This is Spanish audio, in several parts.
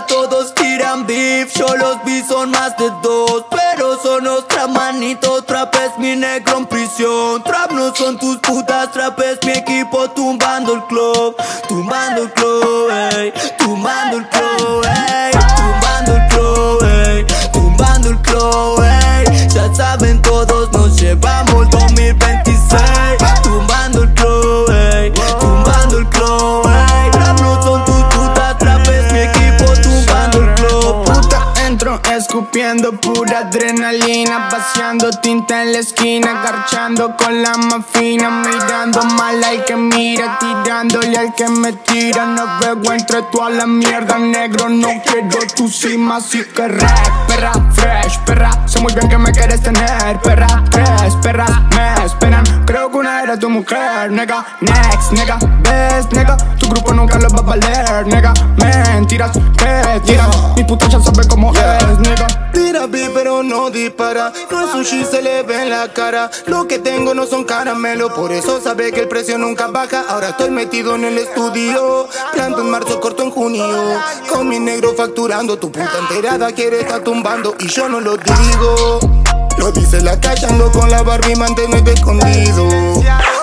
todos tiran beef, yo los vi son más de dos. Pero son otra manito, trap es mi negro en prisión. Trap no son tus putas, trap es mi equipo tumbando el club Tumbando el club, ey, tumbando el club, ey Tumbando el club, ey, tumbando el club, ey. Ya saben todos, nos llevamos 2026 escupiendo pura adrenalina Vaciando tinta en la esquina Garchando con la más fina Mirando mal al que mira Tirándole al que me tira. No veo entre toda la mierda Negro, no quiero tu cima Así que rap, perra, fresh, perra. Sé muy bien que me quieres tener Perra, tres, perra, me esperan. Creo que una era tu mujer Nega, next, nega, ves, nega valer Nega, mentiras que tiran Mi puta ya sabe cómo es, nega. Tira beat pero no dispara. No es un shit, se le ve en la cara. Lo que tengo no son caramelos Por eso sabe que el precio nunca baja. Ahora estoy metido en el estudio. Planto en marzo, corto en junio. Con mi negro facturando Tu puta enterada quiere estar tumbando. Y yo no lo digo. Lo dice la calle, ando con la Barbie manténete escondido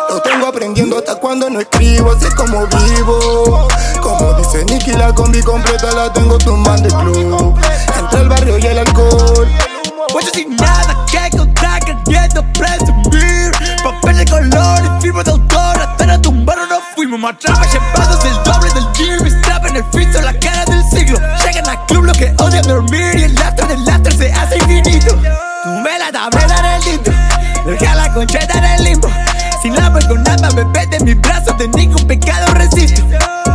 Lo tengo aprendiendo hasta cuando no escribo Sé cómo vivo. Como dice Nicky, la combi completa la tengo tumbando el club. Entre el barrio y el alcohol. Pues sin nada que contar, queriendo presumir. Papel de color y firma de autor Hasta no tumbaron no fuimos. Más trapa llevados el doble del deal Mis trap en el piso, la cara del siglo. Llegan al club lo que odian dormir Y el bebé de ningún pecado resisto.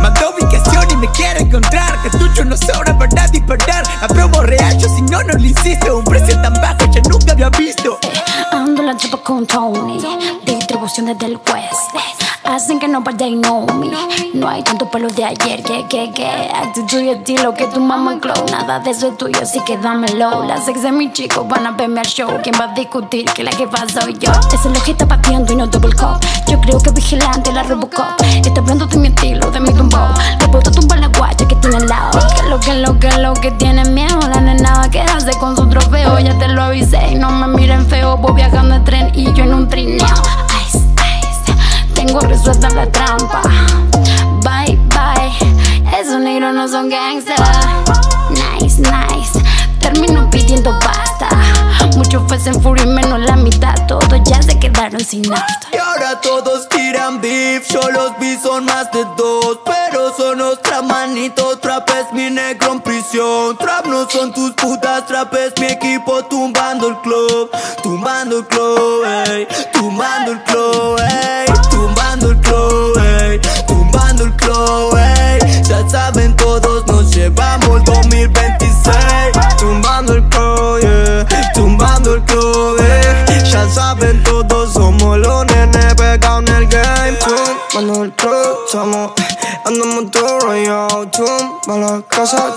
Mandó ubicación y me quiere encontrar Cartucho no sobra para disparar. La promo real, yo si no, no lo hiciste Un precio tan bajo ya nunca había visto. Ando la chapa con Tony, distribución desde el West. Hacen que nobody know me. No hay tanto pelo de ayer, que, que, que. Actitud y estilo que tu mamá clown. Nada de eso es tuyo, así que dámelo. Las ex de mis chicos van a verme al show. ¿Quién va a discutir que la que soy yo? Ese lo está pateando y no double cup. Yo creo que vigilante la Robocop. Está hablando de mi estilo, de mi tumbo. Le puedo tumbar la guacha que tiene al lado. Que lo que lo que lo que tiene miedo. La nena quedarse con su trofeo. Ya te lo avisé y no me miren feo. Voy viajando en tren y yo en un trineo. Ice. Resuelta la trampa. Bye, bye. Esos negros no son gangsters. Nice, nice. Termino pidiendo basta. Muchos fue en furia y menos la mitad. Todos ya se quedaron sin nada. Y ahora todos tiran beef, yo los vi son más de dos Pero son otra manito, trap es mi negro en prisión Trap no son tus putas, trap es mi equipo tumbando el club Tumbando el club, ey, tumbando el club, Andamos todo rayado, tumba la casa,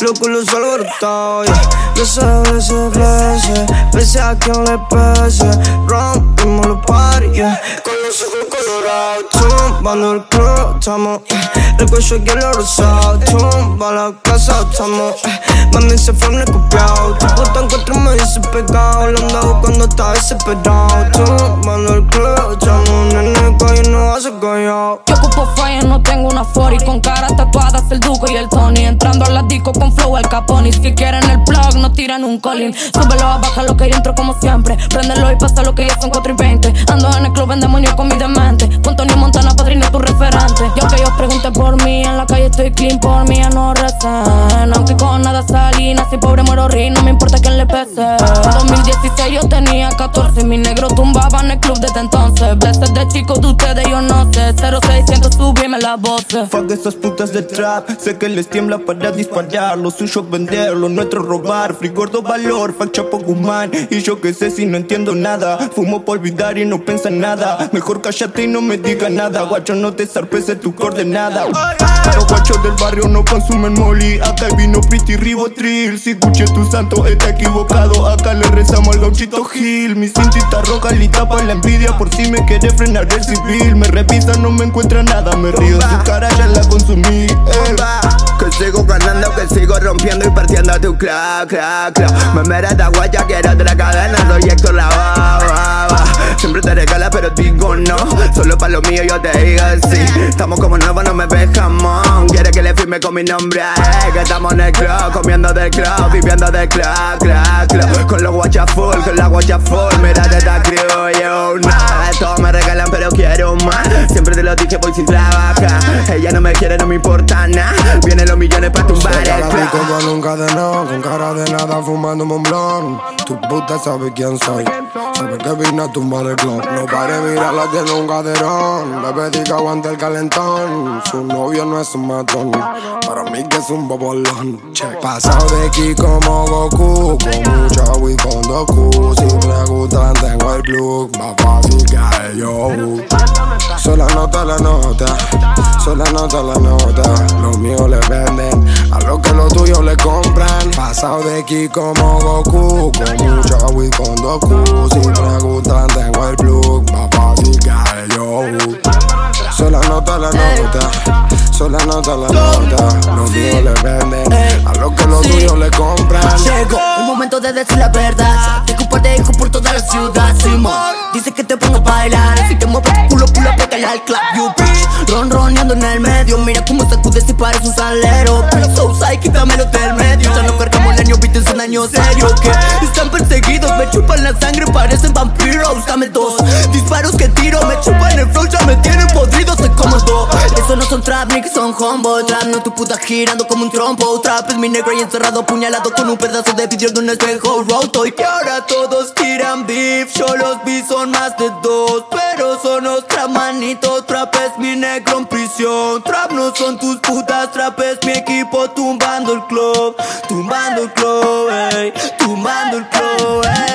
Locos los alborotados, yeah. Veces, veces, veces Veces a quien le pese Rompimos los parties, yeah. Con los ojos colorados Tumbando el club, eh, El cuello el rosado Tumba la casa, eh, Mami se fue en copiado Tu puta encuentro me dice pegado La andaba cuando estaba desesperado Tumbando el club, hace callado Yo ocupo falla, no tengo una 40 Con caras tatuadas, el Duco y el Tony. Entrando a la disco con flow, el Capone. Si quieren el plug, no tiran un colín Súbelo a baja lo que yo entro como siempre. Préndelo y pasa lo que ya son 4 y 20 Ando en el club en demonio con mi demente Con Tony Montana, padrino, tu referente Y aunque ellos pregunten por mí En la calle estoy clean, por mí ya no recen Aunque con nada salí, nací pobre, muero ri No me importa quién le pese. 2016 yo tenía 14 Mi negro tumbaba en el club desde entonces. Blessed de chicos de ustedes yo no sé. 0600 subirme la voz Fuck esas putas de trap, sé que les tiembla para disparar. Lo suyo vender, lo nuestro robar. Free gordo valor, fuck chapo Guzmán. Y yo que sé si no entiendo nada. Fumo por olvidar y no piensa en nada. Mejor cállate y no me diga nada. Guacho no te zarpes de tu coordenada. Los guachos del barrio no consumen molly. Acá hay vino piti ribotril. Si escuché tu santo está equivocado. Acá le rezamos al gauchito Gil. Mi cintita roja le tapa la envidia. Por si me quiere frenar el civil. Me revisa, no me encuentra nada. Me río, su cara ya la consumí eh. Que sigo ganando, que sigo rompiendo y partiendo tu clac, clac, clac. Me merece guaya, quiero otra cadena, digo no. Solo para lo mío yo te digo sí. Estamos como nuevos, no me ves jamón. Quiere que le firme con mi nombre, eh. Que estamos en el club, comiendo del club, viviendo del club, clac, clac. Con los guachas full, con la guacha full. Mira, te está yo, nada. Todos me regalan, pero quiero más. Siempre te lo dije, voy sin trabajar. Ella no me quiere, no me importa nada. Vienen los millones para tumbar el club. con un cadenón, con cara de nada, fumando un blon. Tu puta sabe quién soy. Sabe que vine a tumbar el club. No pare, mira, la tiene un caderón. Le pedí que aguante el calentón. Su novio no es un matón. Para mí que es un bobolón. Check. Pasado de aquí como Goku. Con mucha agua y con Doku. Si preguntan, tengo el blue. Más fácil que yo. Solo nota la nota. Solo nota la nota. Los míos le venden. A lo que los tuyos le compran. Pasado de aquí como Goku. Con mucha agua y con Doku. Si preguntan, tengo el blue. Más fácil que yo. Solo nota la nota. Solo nota la nota. Los míos le venden. A lo que los tuyos le compran. Llegó el momento de decir la verdad. Disculpate, hijo, por toda la ciudad. Simón, dice que te pongo a bailar. Si te mueves tu culo, al club, you bitch. En el medio. Mira cómo sacudes y parece un salero. Pero so sai, quítamelo del medio. Ya no cargamos el año, viste, es un año serio. Que están perseguidos, me chupan la sangre, parecen vampiros. Dame dos disparos que tiro, me chupan el flow, ya me tienen podrido, soy como dos. Son trap, ni que son hombo. Trap no tu puta girando como un trompo. Trap es mi negro y encerrado, puñalado con un pedazo de vidrio de un espejo roto. Y que ahora todos tiran beef, yo los vi son más de dos. Pero son otra manito, trap es mi negro en prisión. Trap no son tus putas, trap es mi equipo tumbando el club. Tumbando el club, ey, tumbando el club, ey.